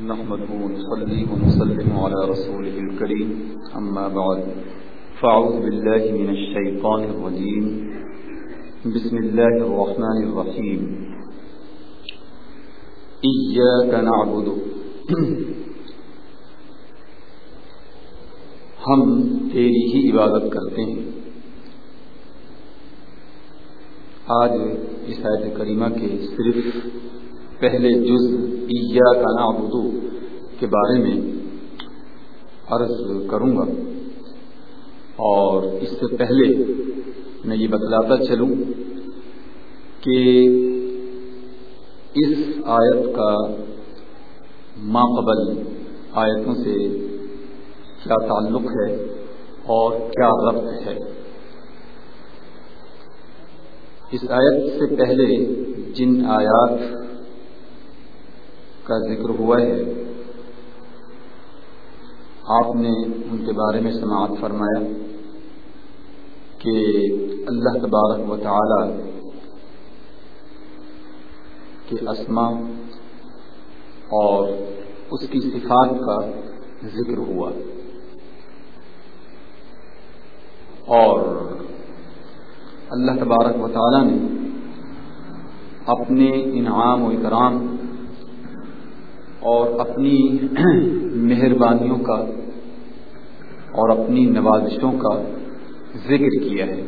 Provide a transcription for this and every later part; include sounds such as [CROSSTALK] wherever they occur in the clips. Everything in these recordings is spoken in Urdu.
نحمده ونصلي ونسلم على رسوله الكريم. أما بعد، فأعوذ بالله من الشيطان الرجيم. بسم الله الرحمن الرحيم. إياك نعبد. [CLEARS THROAT] ہم تیری ہی عبادت کرتے ہیں۔ آج اس آیت کریمہ کے صرف پہلے جز عیا کا نابدو کے بارے میں عرض کروں گا۔ اور اس سے پہلے میں یہ بتلاتا چلوں کہ اس آیت کا ماقبل آیتوں سے کیا تعلق ہے اور کیا ربط ہے۔ اس آیت سے پہلے جن آیات کا ذکر ہوا ہے۔ آپ نے ان کے بارے میں سماعت فرمایا کہ اللہ تبارک و تعالی کے اسما اور اس کی صفات کا ذکر ہوا۔ اور اللہ تبارک و تعالی نے اپنے انعام و اکرام اور اپنی [CLEARS THROAT] مہربانیوں کا اور اپنی نوازشوں کا ذکر کیا ہے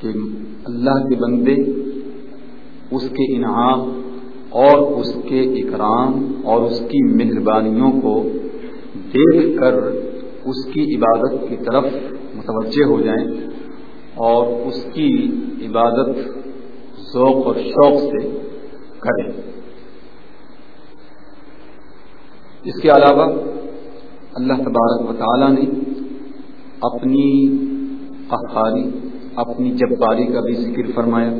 کہ اللہ کے بندے، اس کے انعام اور اس کے اکرام اور اس کی مہربانیوں کو دیکھ کر اس کی عبادت کی طرف متوجہ ہو جائیں اور اس کی عبادت ذوق اور شوق سے کریں اس کے علاوہ اللہ تبارک و تعالی نے اپنی قہاری، اپنی جباری کا بھی ذکر فرمایا۔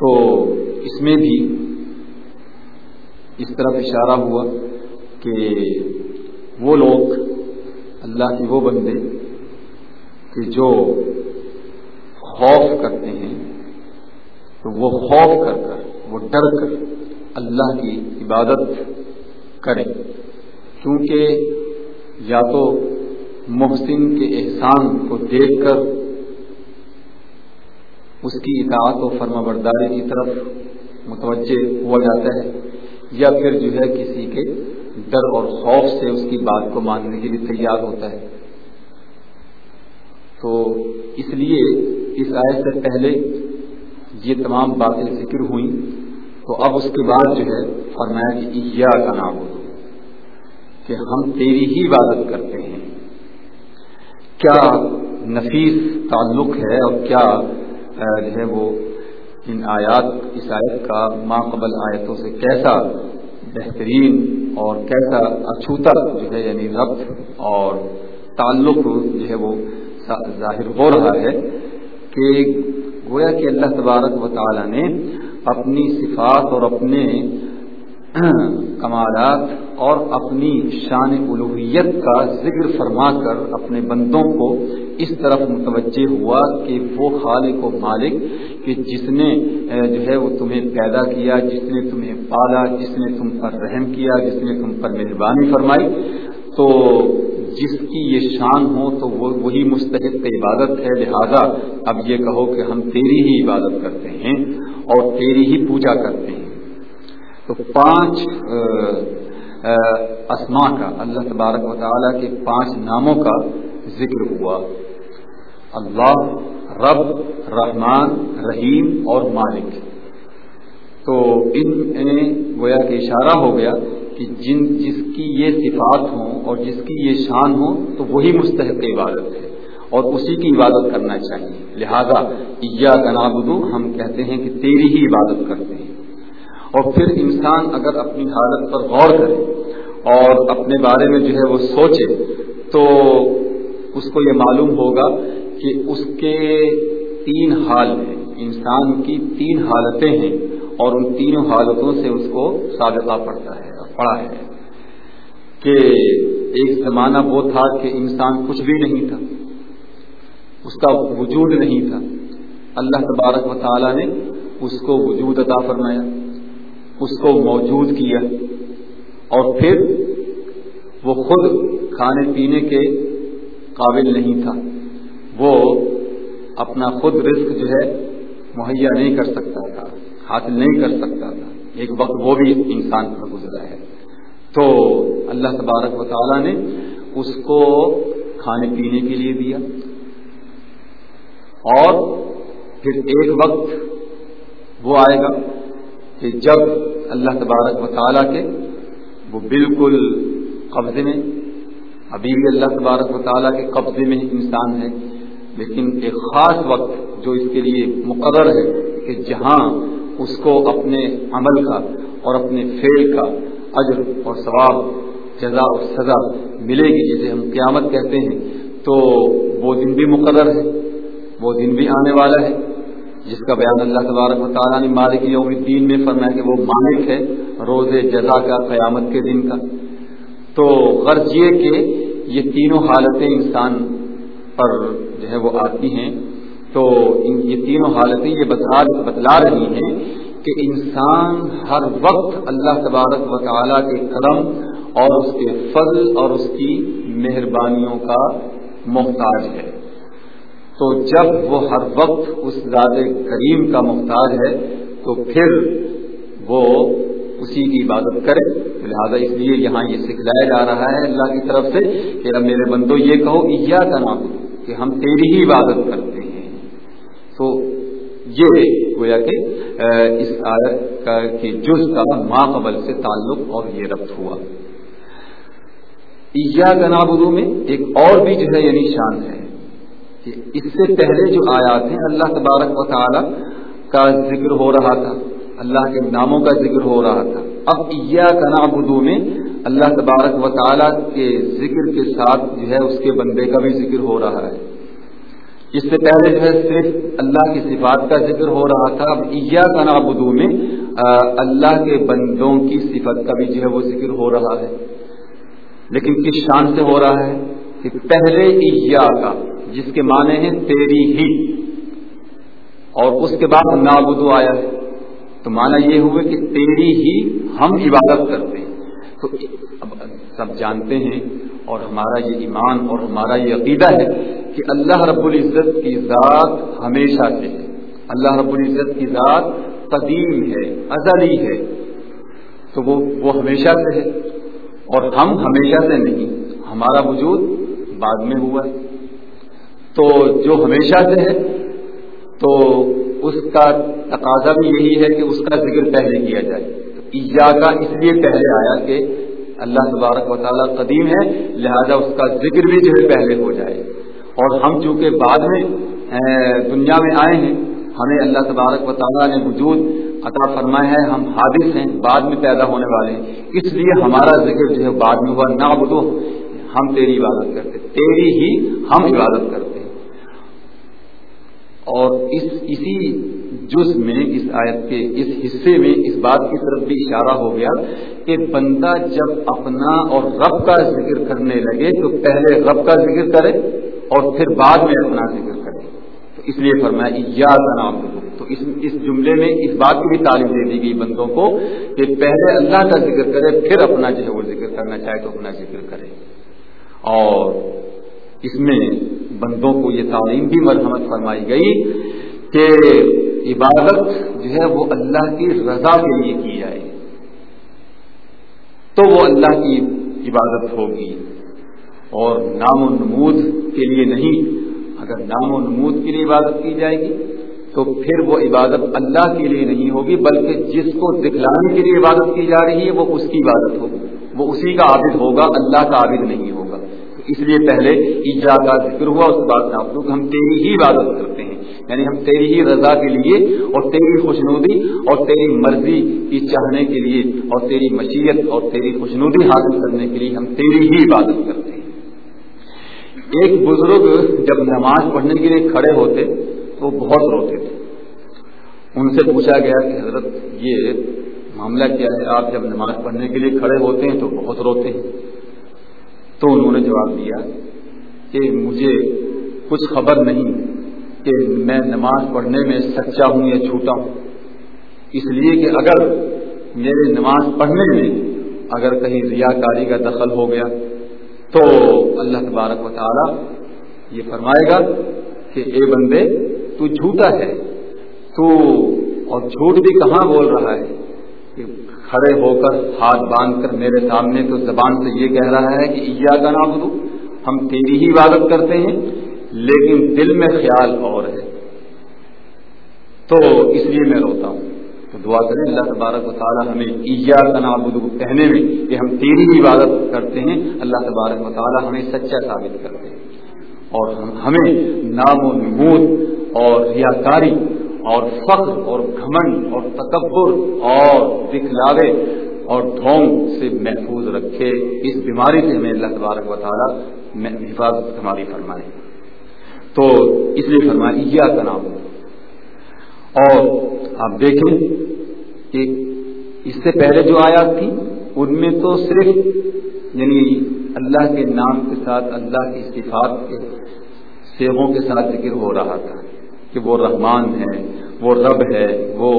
تو اس میں بھی اس طرف اشارہ ہوا کہ وہ لوگ اللہ کے وہ بندے کہ جو خوف کرتے ہیں تو وہ خوف کر کر، وہ ڈر کر اللہ کی عبادت کرے کیونکہ یا تو محسن کے احسان کو دیکھ کر اس کی اطاعت و فرما برداری کی طرف متوجہ ہوا جاتا ہے، یا پھر جو ہے کسی کے ڈر اور خوف سے اس کی بات کو ماننے کے لیے تیار ہوتا ہے۔ تو اس لیے اس آئے سے پہلے یہ تمام باتیں ذکر ہوئیں تو اب اس کے بعد جو ہے فرمایا کہ عیا کا نام ہو کہ ہم تیری ہی عبادت کرتے ہیں۔ کیا نفیس تعلق ہے اور کیا جو ہے وہ ان آیات، اس آیت کا ماں قبل آیتوں سے کیسا بہترین اور کیسا اچھوتا جو ہے یعنی ربط اور تعلق جو ہے وہ ظاہر ہو رہا ہے کہ گویا کہ اللہ تبارک و تعالی نے اپنی صفات اور اپنے کمالات اور اپنی شان الوحیت کا ذکر فرما کر اپنے بندوں کو اس طرف متوجہ ہوا کہ وہ خالق و مالک کہ جس نے جو ہے وہ تمہیں پیدا کیا، جس نے تمہیں پالا، جس نے تم پر رحم کیا، جس نے تم پر مہربانی فرمائی۔ تو جس کی یہ شان ہو تو وہ وہی مستحق عبادت ہے۔ لہذا اب یہ کہو کہ ہم تیری ہی عبادت کرتے ہیں اور تیری ہی پوجا کرتے ہیں۔ تو پانچ اسما کا، اللہ تبارک و تعالیٰ کے پانچ ناموں کا ذکر ہوا۔ اللہ، رب، رحمان، رحیم اور مالک۔ تو ان گویا کہ اشارہ ہو گیا کہ جن جس کی یہ صفات ہوں اور جس کی یہ شان ہو تو وہی مستحق عبادت ہے اور اسی کی عبادت کرنا چاہیے۔ لہذا عیا کا نابدو ہم کہتے ہیں کہ تیری ہی عبادت کرتے ہیں۔ اور پھر انسان اگر اپنی حالت پر غور کرے اور اپنے بارے میں جو ہے وہ سوچے تو اس کو یہ معلوم ہوگا کہ اس کے تین حال ہیں۔ انسان کی تین حالتیں ہیں۔ اور ان تینوں حالتوں سے اس کو سابقہ پڑتا ہے پڑا ہے کہ ایک زمانہ وہ تھا کہ انسان کچھ بھی نہیں تھا، اس کا وجود نہیں تھا۔ اللہ تبارک و تعالیٰ نے اس کو وجود عطا فرمایا، اس کو موجود کیا اور پھر وہ خود کھانے پینے کے قابل نہیں تھا۔ وہ اپنا خود رزق جو ہے مہیا نہیں کر سکتا۔ حاصل نہیں کر سکتا تھا۔ ایک وقت وہ بھی انسان پر گزرا ہے۔ تو اللہ تبارک و تعالیٰ نے اس کو کھانے پینے کے لیے دیا۔ اور پھر ایک وقت وہ آئے گا کہ جب اللہ تبارک و تعالیٰ کے وہ بالکل قبضے میں، ابھی بھی اللہ تبارک و تعالیٰ کے قبضے میں انسان ہے، لیکن ایک خاص وقت جو اس کے لیے مقرر ہے کہ جہاں اس کو اپنے عمل کا اور اپنے فیل کا اجر اور ثواب جزا اور سزا ملے گی، جسے ہم قیامت کہتے ہیں۔ تو وہ دن بھی مقرر ہے، وہ دن بھی آنے والا ہے۔ جس کا بیان اللہ تبارک و تعالیٰ نے مالک یوم الدین میں فرمایا کہ وہ مالک ہے روز جزا کا، قیامت کے دن کا۔ تو غرض یہ کہ یہ تینوں حالتیں انسان پر جو ہے وہ آتی ہیں۔ تو یہ تینوں حالتیں یہ بتلا رہی ہیں کہ انسان ہر وقت اللہ تبارک و تعالیٰ کے قدم اور اس کے فضل اور اس کی مہربانیوں کا محتاج ہے۔ تو جب وہ ہر وقت اس ذات کریم کا محتاج ہے، تو پھر وہ اسی کی عبادت کرے۔ لہٰذا اس لیے یہاں یہ سکھلایا جا رہا ہے اللہ کی طرف سے کہ اب میرے بندو یہ کہو ایا کا نام کہ ہم تیری ہی عبادت کرتے ہیں۔ تو یہ گویا کہ اس آیت کا کہ جز کا ماں قبل سے تعلق اور یہ ربط ہوا۔ ایا کا میں ایک اور بھی جو ہے یعنی شان ہے۔ کہ اس سے پہلے جو آیات ہیں، اللہ تبارک و تعالی کا ذکر ہو رہا تھا۔ اللہ کے ناموں کا ذکر ہو رہا تھا۔ اب عیا کا میں اللہ تبارک و تعالیٰ کے ذکر کے ساتھ جو ہے، اس کے بندے کا بھی ذکر ہو رہا ہے۔ اس سے پہلے جو ہے صرف اللہ کی صفات کا ذکر ہو رہا تھا، اب عیا کا نابدو میں اللہ کے بندوں کی صفت کا بھی جو ہے وہ ذکر ہو رہا ہے۔ لیکن کس شان سے ہو رہا ہے؟ کہ پہلے عیا کا جس کے معنی ہیں تیری ہی، اور اس کے بعد نابدو آیا ہے۔ تو مانا یہ ہوئے کہ تیری ہی ہم عبادت کرتے ہیں۔ تو اب سب جانتے ہیں اور ہمارا یہ ایمان اور ہمارا یہ عقیدہ ہے کہ اللہ رب العزت کی ذات ہمیشہ سے ہے۔ اللہ رب العزت کی ذات قدیم ہے، ازلی ہے۔ تو وہ وہ ہمیشہ سے ہے اور ہم ہمیشہ سے نہیں، ہمارا وجود بعد میں ہوا۔ ہے تو جو ہمیشہ سے ہے، تو اس کا تقاضا بھی یہی ہے کہ اس کا ذکر پہلے کیا جائے۔ ایجا کا اس لیے پہلے آیا کہ اللہ تبارک و تعالیٰ قدیم ہے، لہذا اس کا ذکر بھی جو ہے پہلے ہو جائے۔ اور ہم چونکہ بعد میں دنیا میں آئے ہیں، ہمیں اللہ تبارک و تعالیٰ نے وجود عطا فرمایا ہے، ہم حادث ہیں، بعد میں پیدا ہونے والے ہیں۔ اس لیے ہمارا ذکر جو ہے، بعد میں ہوا نہ بدو ہم تیری عبادت کرتے تیری ہی ہم عبادت کرتے اور اس، اسی جز میں، اس آیت کے اس حصے میں، اس بات کی طرف بھی اشارہ ہو گیا کہ بندہ جب اپنا اور رب کا ذکر کرنے لگے تو پہلے رب کا ذکر کرے اور پھر بعد میں اپنا ذکر کرے۔ تو اس لیے فرمایا یا نام تو اس اس جملے میں، اس بات کی بھی تعلیم دے دی گئی بندوں کو کہ پہلے اللہ کا ذکر کرے، پھر اپنا جو ہے وہ ذکر کرنا چاہے تو اپنا ذکر کرے۔ اور اس میں بندوں کو یہ تعلیم بھی مرحمت فرمائی گئی کہ عبادت جو ہے وہ اللہ کی رضا کے لیے کی جائے۔ تو وہ اللہ کی عبادت ہوگی۔ اور نام و نمود کے لیے نہیں، اگر نام و نمود کے لیے عبادت کی جائے گی، تو پھر وہ عبادت اللہ کے لیے نہیں ہوگی، بلکہ جس کو دکھلانے کے لیے عبادت کی جا رہی ہے، وہ اس کی عبادت ہوگی۔ وہ اسی کا عابد ہوگا، اللہ کا عابد نہیں ہوگا۔ اس لیے پہلے ایجا کا ذکر ہوا، اس بات کا ہم تیری ہی عبادت کرتے ہیں۔ یعنی ہم تیری ہی رضا کے لیے اور تیری خوشنودی اور تیری مرضی کی چاہنے کے لیے اور تیری مشیت اور تیری خوشنودی حاصل کرنے کے لیے ہم تیری ہی عبادت کرتے ہیں۔ ایک بزرگ جب نماز پڑھنے کے لیے کھڑے ہوتے تو بہت روتے تھے۔ ان سے پوچھا گیا کہ حضرت، یہ معاملہ کیا ہے؟ آپ جب نماز پڑھنے کے لیے کھڑے ہوتے ہیں تو بہت روتے ہیں۔ تو انہوں نے جواب دیا کہ مجھے کچھ خبر نہیں۔ کہ میں نماز پڑھنے میں سچا ہوں یا جھوٹا ہوں۔ اس لیے کہ اگر میرے نماز پڑھنے میں اگر کہیں ریاکاری کا دخل ہو گیا تو اللہ تبارک و تعالی یہ فرمائے گا کہ اے بندے، تو جھوٹا ہے۔ تو اور جھوٹ بھی کہاں بول رہا ہے؟ کہ کھڑے ہو کر ہاتھ باندھ کر میرے سامنے تو زبان سے یہ کہہ رہا ہے کہ ایا کا نام ہم تیری ہی عبادت کرتے ہیں۔ لیکن دل میں خیال اور ہے۔ تو اس لیے میں روتا ہوں۔ تو دعا کریں اللہ تبارک و تعالیٰ ہمیں ایجا کا کہنے میں کہ ہم تیری عبادت کرتے ہیں، اللہ تبارک و تعالیٰ ہمیں سچا ثابت کرتے ہیں۔ اور ہمیں نام و نمود اور ریاکاری اور فخر اور گھمنڈ اور تکبر اور دکھلاوے اور ڈھونگ سے محفوظ رکھے۔ اس بیماری سے ہمیں اللہ تبارک و تعالیٰ حفاظت ہماری فرمائے۔ تو اس لیے فرمائے کا نام اور آپ دیکھیں کہ اس سے پہلے جو آیات تھی، ان میں تو صرف یعنی اللہ کے نام کے ساتھ، اللہ کی صفات کے سیبوں کے ساتھ ذکر ہو رہا تھا کہ وہ رحمان ہے، وہ رب ہے، وہ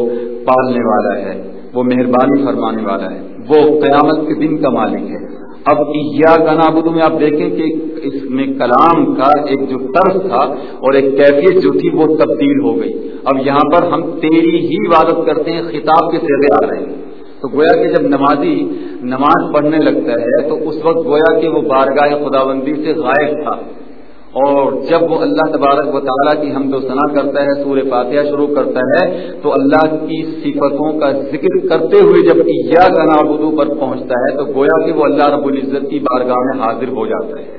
پالنے والا ہے، وہ مہربانی فرمانے والا ہے، وہ قیامت کے دن کا مالک ہے۔ اب یا کا نابود میں آپ دیکھیں کہ اس میں کلام کا ایک جو طرز تھا اور ایک کیفیت جو تھی، وہ تبدیل ہو گئی۔ اب یہاں پر ہم تیری ہی عبادت کرتے ہیں، خطاب کے سیرے آ رہے ہیں۔ تو گویا کہ جب نمازی نماز پڑھنے لگتا ہے، تو اس وقت گویا کہ وہ بارگاہ خداوندی سے غائب تھا۔ اور جب وہ اللہ تبارک و تعالیٰ کی حمد و ثنا کرتا ہے، سورہ فاتحہ شروع کرتا ہے، تو اللہ کی صفتوں کا ذکر کرتے ہوئے جب عیا کا نابودو پر پہنچتا ہے، تو گویا کہ وہ اللہ رب العزت کی بارگاہ میں حاضر ہو جاتا ہے۔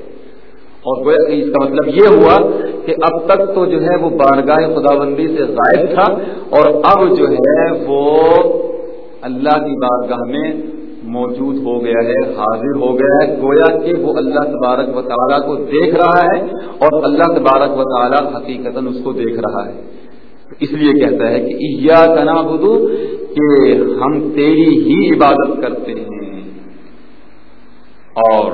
اور گویا کہ اس کا مطلب یہ ہوا کہ اب تک تو جو ہے وہ بارگاہ خدا بندی سے غائب تھا، اور اب جو ہے وہ اللہ کی بارگاہ میں موجود ہو گیا ہے، حاضر ہو گیا ہے، گویا کہ وہ اللہ تبارک و تعالیٰ کو دیکھ رہا ہے اور اللہ تبارک و تعالیٰ حقیقت اس کو دیکھ رہا ہے۔ اس لیے کہتا ہے کہ ایا تنا بدو کہ ہم تیری ہی عبادت کرتے ہیں۔ اور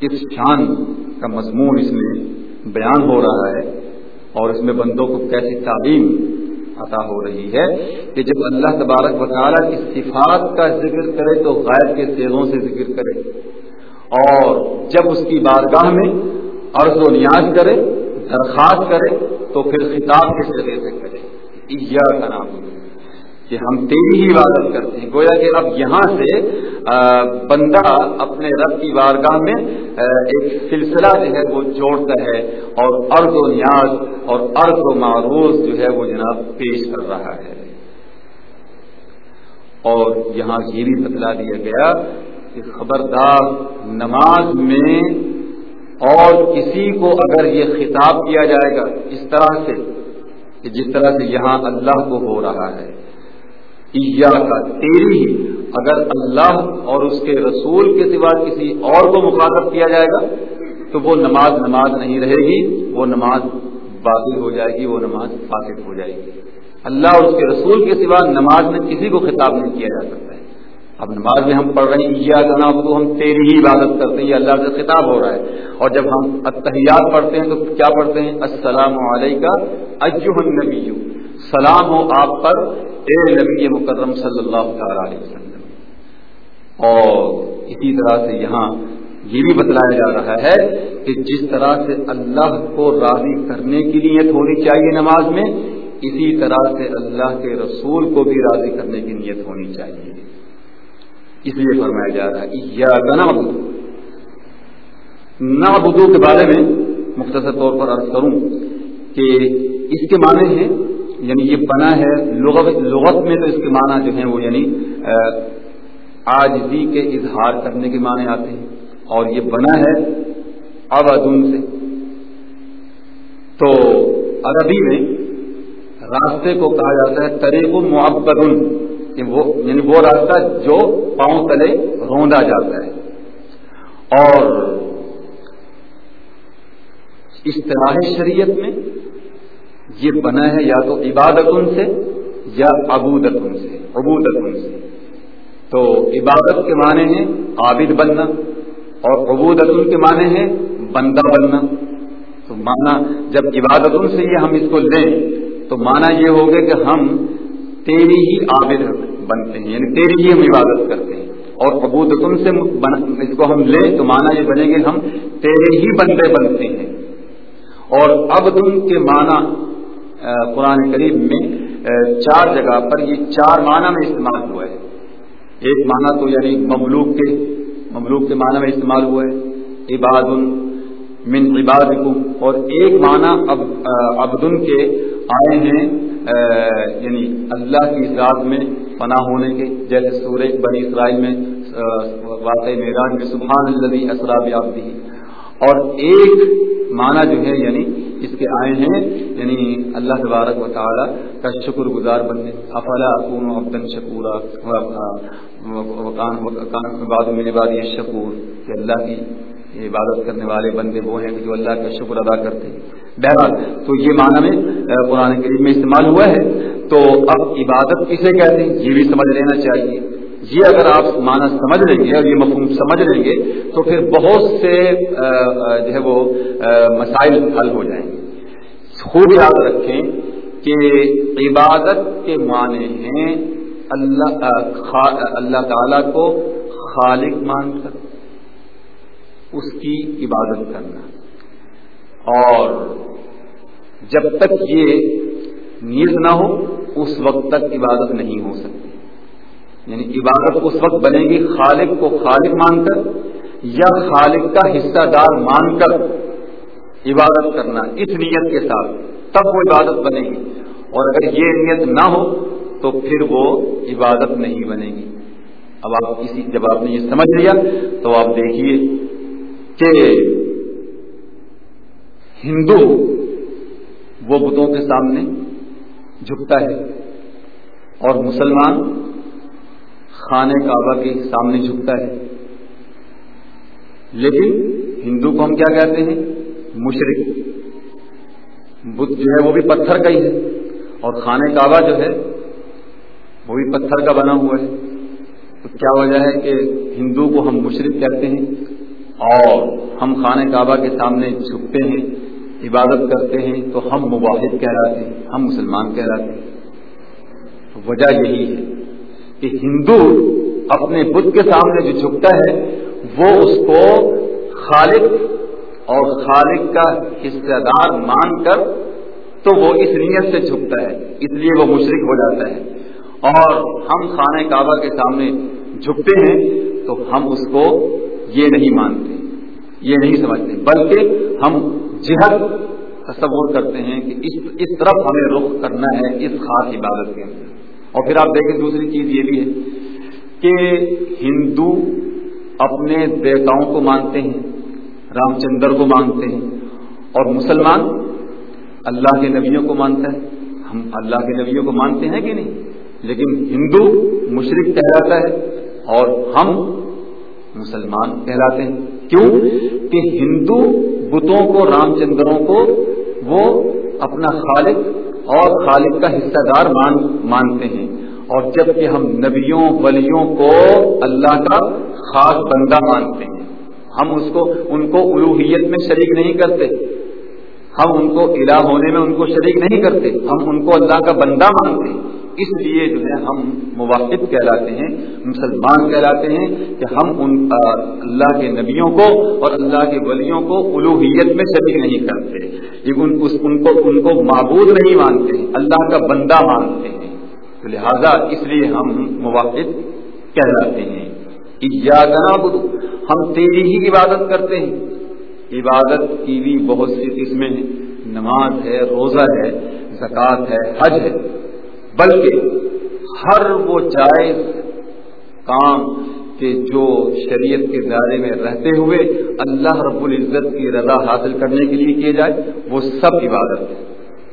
اس شان کا مضمون اس میں بیان ہو رہا ہے اور اس میں بندوں کو کیسی تعلیم عطا ہو رہی ہے کہ جب اللہ تبارک و تعالیٰ کی صفات کا ذکر کرے تو غیر کے سیزوں سے ذکر کرے اور جب اس کی بارگاہ میں عرض و نیاز کرے، درخواست کرے، تو پھر خطاب کے ذریعے سے کرے کا نام کہ ہم تیری ہی عبادت کرتے ہیں۔ گویا کہ اب یہاں سے بندہ اپنے رب کی بارگاہ میں ایک سلسلہ جو ہے وہ جوڑتا ہے اور ارد و نیاز اور ارد و معروض جو ہے وہ جناب پیش کر رہا ہے۔ اور یہاں یہ بھی بتلا دیا گیا کہ خبردار نماز میں اور کسی کو اگر یہ خطاب کیا جائے گا اس طرح سے کہ جس طرح سے یہاں اللہ کو ہو رہا ہے کا تیری ہی اگر اللہ اور اس کے رسول کے سوا کسی اور کو مخاطب کیا جائے گا، تو وہ نماز نماز نہیں رہے گی، وہ نماز باطل ہو جائے گی، وہ نماز فاسد ہو جائے گی۔ اللہ اور اس کے رسول کے سوا نماز میں کسی کو خطاب نہیں کیا جا سکتا ہے۔ اب نماز میں ہم پڑھ رہے ہیں، یا جناب، تو ہم تیری ہی عبادت کرتے ہیں، یہ اللہ سے خطاب ہو رہا ہے۔ اور جب ہم اتحیات پڑھتے ہیں، تو کیا پڑھتے ہیں؟ السلام علیکم النبی۔ سلام ہو آپ پر، اے نبی مکرم صلی اللہ تعالی علیہ وسلم۔ اور اسی طرح سے یہاں یہ بھی بتلایا جا رہا ہے کہ جس طرح سے اللہ کو راضی کرنے کی نیت ہونی چاہیے نماز میں، اسی طرح سے اللہ کے رسول کو بھی راضی کرنے کی نیت ہونی چاہیے۔ اس لیے فرمایا جا رہا ہے یا گنا بدو کے بارے میں مختصر طور پر عرض کروں کہ اس کے معنی ہیں یعنی یہ بنا ہے لغت لغت میں تو اس کے معنی جو ہیں وہ یعنی آجزی کے اظہار کرنے کے معنی آتے ہیں اور یہ بنا ہے ابدن سے۔ تو عربی میں راستے کو کہا جاتا ہے طریق معبدن، کہ وہ یعنی وہ راستہ جو پاؤں تلے روندا جاتا ہے۔ اور اصطلاح شریعت میں یہ بنا ہے یا تو عبادت ان سے یا ابودت سے ابودت ان سے۔ تو عبادت کے معنی ہیں عابد بننا اور ابودت ان کے معنی ہیں بندہ بننا۔ تو مانا جب عبادت ان سے یہ ہم اس کو لیں، تو مانا یہ ہوگا کہ ہم تیری ہی عابد بنتے ہیں یعنی تیری ہی ہم عبادت کرتے ہیں۔ اور ابود تم سے اس کو ہم لیں، تو مانا یہ بنے گے ہم تیرے ہی بندے بنتے ہیں۔ اور اب تم کے معنی قرآن قریب میں چار جگہ پر یہ چار معنی میں استعمال ہوا ہے۔ ایک معنی تو یعنی مملوک کے مملوک کے معنی میں استعمال ہوا ہے عباد من عباد اور ایک معنی عبدن کے آئے ہیں یعنی اللہ کی ذات میں پناہ ہونے کے، جیسے سورہ بنی اسرائیل میں واقع معراج میں، سبحان اللہ اسراب آبدی اور ایک معنی جو ہے یعنی اس کے آئے ہیں یعنی اللہ تبارک و تعالی کا شکر گزار بننے افلا اکون عبدن شکورا؟ بعد میں بعد یہ شکور کہ اللہ کی عبادت کرنے والے بندے وہ ہیں جو اللہ کا شکر ادا کرتے ہیں۔ بہرحال، تو یہ معنی میں قرآن کریم میں استعمال ہوا ہے۔ تو اب عبادت کسے کہتے ہیں؟ یہ بھی سمجھ لینا چاہیے۔ یہ اگر آپ معنی سمجھ لیں گے اور یہ مفہوم سمجھ لیں گے تو پھر بہت سے جو ہے وہ مسائل حل ہو جائیں گے۔ خوب یاد رکھیں کہ عبادت کے معنی ہیں اللہ اللہ تعالی کو خالق مان کر اس کی عبادت کرنا۔ اور جب تک یہ نیز نہ ہو، اس وقت تک عبادت نہیں ہو سکتی۔ یعنی عبادت اس وقت بنے گی خالق کو خالق مان کر یا خالق کا حصہ دار مان کر عبادت کرنا، اس نیت کے ساتھ تب وہ عبادت بنے گی۔ اور اگر یہ نیت نہ ہو تو پھر وہ عبادت نہیں بنے گی۔ اب آپ کسی، جب آپ نے یہ سمجھ لیا تو آپ دیکھیے کہ ہندو وہ بتوں کے سامنے جھکتا ہے اور مسلمان خانے کعبہ کے سامنے جھکتا ہے۔ لیکن ہندو کو ہم کیا کہتے ہیں؟ مشرق بدھ جو ہے وہ بھی پتھر کا ہی ہے۔ اور خانے کعبہ جو ہے وہ بھی پتھر کا بنا ہوا ہے۔ تو کیا وجہ ہے کہ ہندو کو ہم مشرق کہتے ہیں اور ہم خانہ کعبہ کے سامنے جھکتے ہیں، عبادت کرتے ہیں، تو ہم مباحد کہلاتے ہیں، ہم مسلمان کہلاتے ہیں۔ وجہ یہی ہے۔ کہ ہندو اپنے بدھ کے سامنے جو جھکتا ہے، وہ اس کو خالق اور خالق کا حصہ دار مان کر تو وہ اس نیت سے جھکتا ہے، اس لیے وہ مشرق ہو جاتا ہے۔ اور ہم خانہ کعبہ کے سامنے جھکتے ہیں تو ہم اس کو یہ نہیں مانتے، یہ نہیں سمجھتے، بلکہ ہم جہد تصور کرتے ہیں کہ اس اس طرف ہمیں رخ کرنا ہے، اس خاص عبادت کے اندر۔ اور پھر آپ دیکھیں دوسری چیز یہ بھی ہے کہ ہندو اپنے دیوتاؤں کو مانتے ہیں رام چندر کو مانتے ہیں، اور مسلمان اللہ کے نبیوں کو مانتا ہے۔ ہم اللہ کے نبیوں کو مانتے ہیں کہ نہیں؟ لیکن ہندو مشرق کہلاتا ہے اور ہم مسلمان کہلاتے ہیں۔ کیوں؟ کہ ہندو بتوں کو رام چندروں کو وہ اپنا خالق اور خالق کا حصہ دار مان مانتے ہیں۔ اور جبکہ ہم نبیوں، ولیوں کو اللہ کا خاص بندہ مانتے ہیں، ہم اس کو ان کو الوحیت میں شریک نہیں کرتے۔ ہم ان کو الہ ہونے میں ان کو شریک نہیں کرتے، ہم ان کو اللہ کا بندہ مانتے ہیں۔ اس لیے جو ہے ہم موافق کہلاتے ہیں، مسلمان کہلاتے ہیں کہ ہم ان اللہ کے نبیوں کو اور اللہ کے ولیوں کو الوحیت میں شریک نہیں کرتے۔ ان کو ان کو معبود نہیں مانتے، اللہ کا بندہ مانتے ہیں۔ تو لہذا اس لیے ہم موافق کہلاتے ہیں۔ ہم تیری ہی عبادت کرتے ہیں۔ عبادت کی بھی بہت سی قسمیں ہیں۔ نماز ہے، روزہ ہے، زکوٰۃ ہے، حج ہے۔ بلکہ ہر وہ جائز کام کہ جو شریعت کے دائرے میں رہتے ہوئے اللہ رب العزت کی رضا حاصل کرنے کے لیے کیے جائے، وہ سب عبادت ہے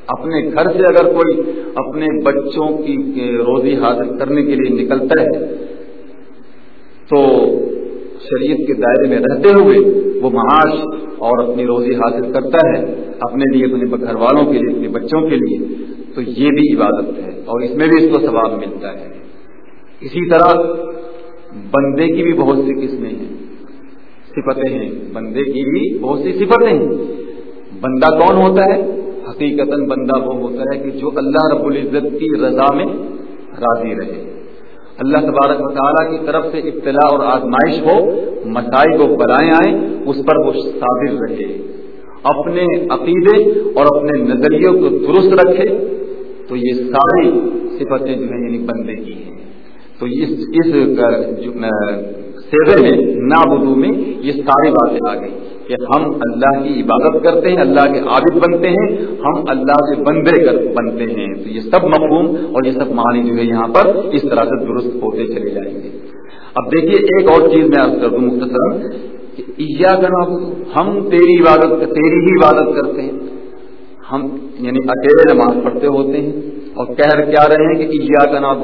اپنے گھر سے اگر کوئی اپنے بچوں کی روزی حاصل کرنے کے لیے نکلتا ہے، تو شریعت کے دائرے میں رہتے ہوئے وہ معاش اور اپنی روزی حاصل کرتا ہے، اپنے لیے، اپنے گھر والوں کے لیے، اپنے بچوں کے لیے، تو یہ بھی عبادت ہے اور اس میں بھی اس کو ثواب ملتا ہے۔ اسی طرح بندے کی بھی بہت سی قسمیں ہیں، صفتیں ہیں۔ بندے کی بھی بہت سی صفتیں ہیں۔ بندہ کون ہوتا ہے؟ حقیقت بندہ وہ ہوتا ہے کہ جو اللہ رب العزت کی رضا میں راضی رہے۔ اللہ تبارک مطالعہ کی طرف سے اطلاع اور آزمائش ہو، مسائل کو بلائیں آئیں، اس پر وہ صابر رہے۔ اپنے عقیدے اور اپنے نظریوں کو درست رکھے، تو یہ ساری صفتیں جو ہیں یعنی بندے کی ہیں۔ تو اس اس سیرے میں نابدو میں یہ ساری باتیں آ گئی کہ ہم اللہ کی عبادت کرتے ہیں، اللہ کے عابد بنتے ہیں، ہم اللہ کے بندے بنتے ہیں۔ تو یہ سب مفہوم اور یہ سب معنی جو ہے یہاں پر اس طرح سے درست ہوتے چلے جائیں گے۔ اب دیکھیے ایک اور چیز میں کر دوں مختصر عیا کا ہم تیری عبادت، تیری ہی عبادت کرتے ہیں۔ ہم یعنی اکیلے نماز پڑھتے ہوتے ہیں اور کہہ کیا رہے ہیں کہ عیا کا نام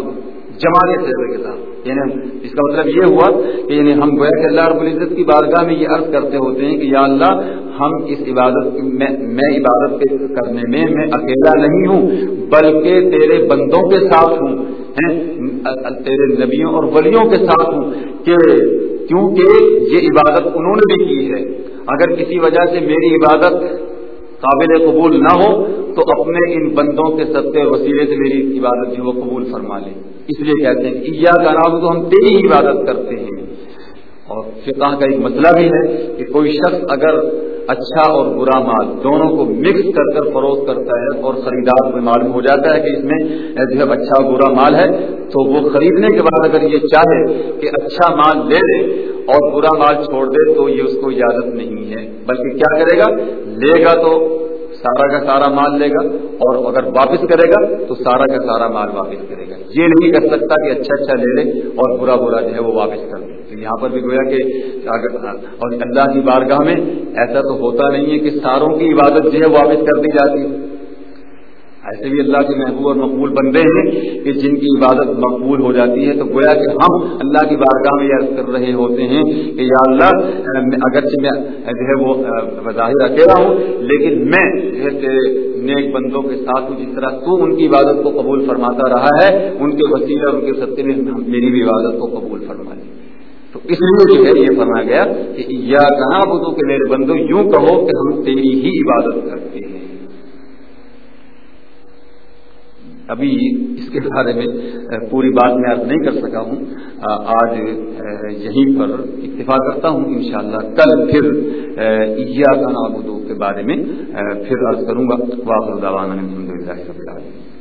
جماعت کے ساتھ یعنی اس کا مطلب یہ ہوا کہ یعنی ہم گویا کہ اللہ رب العزت کی بارگاہ میں یہ عرض کرتے ہوتے ہیں کہ یا اللہ ہم اس عبادت میں میں عبادت کے کرنے میں میں اکیلا نہیں ہوں، بلکہ تیرے بندوں کے ساتھ ہوں تیرے نبیوں اور ولیوں کے ساتھ ہوں کہ کیونکہ یہ عبادت انہوں نے بھی کی ہے۔ اگر کسی وجہ سے میری عبادت قابل قبول نہ ہو، تو اپنے ان بندوں کے سطح وسیلے سے میری عبادت جو وہ قبول فرما لے۔ اس لیے کہتے ہیں کہ یا کا نام تو ہم تیری عبادت کرتے ہیں۔ اور فقہ کا ایک مسئلہ بھی ہے کہ کوئی شخص اگر اچھا اور برا مال دونوں کو مکس کر کر فروخت کرتا ہے اور خریدار میں معلوم ہو جاتا ہے کہ اس میں جو ہے اچھا برا مال ہے، تو وہ خریدنے کے بعد اگر یہ چاہے کہ اچھا مال لے لے اور برا مال چھوڑ دے تو یہ اس کو اجازت نہیں ہے۔ بلکہ کیا کرے گا؟ لے گا تو سارا کا سارا مال لے گا اور اگر واپس کرے گا تو سارا کا سارا مال واپس کرے گا۔ یہ نہیں کر سکتا کہ اچھا اچھا لے لے اور برا برا جو ہے وہ واپس کر دے۔ تو یہاں پر بھی گویا کہ اور اللہ کی بارگاہ میں ایسا تو ہوتا نہیں ہے کہ ساروں کی عبادت جو ہے واپس کر دی جاتی ہے۔ ایسے بھی اللہ کے محبوب اور مقبول بندے ہیں کہ جن کی عبادت مقبول ہو جاتی ہے، تو گویا کہ ہم اللہ کی بارگاہ میں عرض کر رہے ہوتے ہیں کہ یا اللہ اگرچہ میں جو ہے وہ ظاہر اکیلا ہوں، لیکن میں جو ہے تیرے نیک بندوں کے ساتھ ہوں، جس طرح تو ان کی عبادت کو قبول فرماتا رہا ہے، ان کے وسیلے اور ان کے سطح میں میری بھی عبادت کو قبول فرما لیں تو اس لیے جو ہے یہ فرمایا گیا کہ یا کہاں بدو کہ میرے بندو، یوں کہو کہ ہم تیری ہی عبادت کرتے ہیں۔ ابھی اس کے بارے میں پوری بات میں عرض نہیں کر سکا ہوں۔ آج یہیں پر اتفاق کرتا ہوں، انشاءاللہ کل پھر عیا کا نابودوں کے بارے میں پھر عرض کروں گا۔ واقع الحمد للہ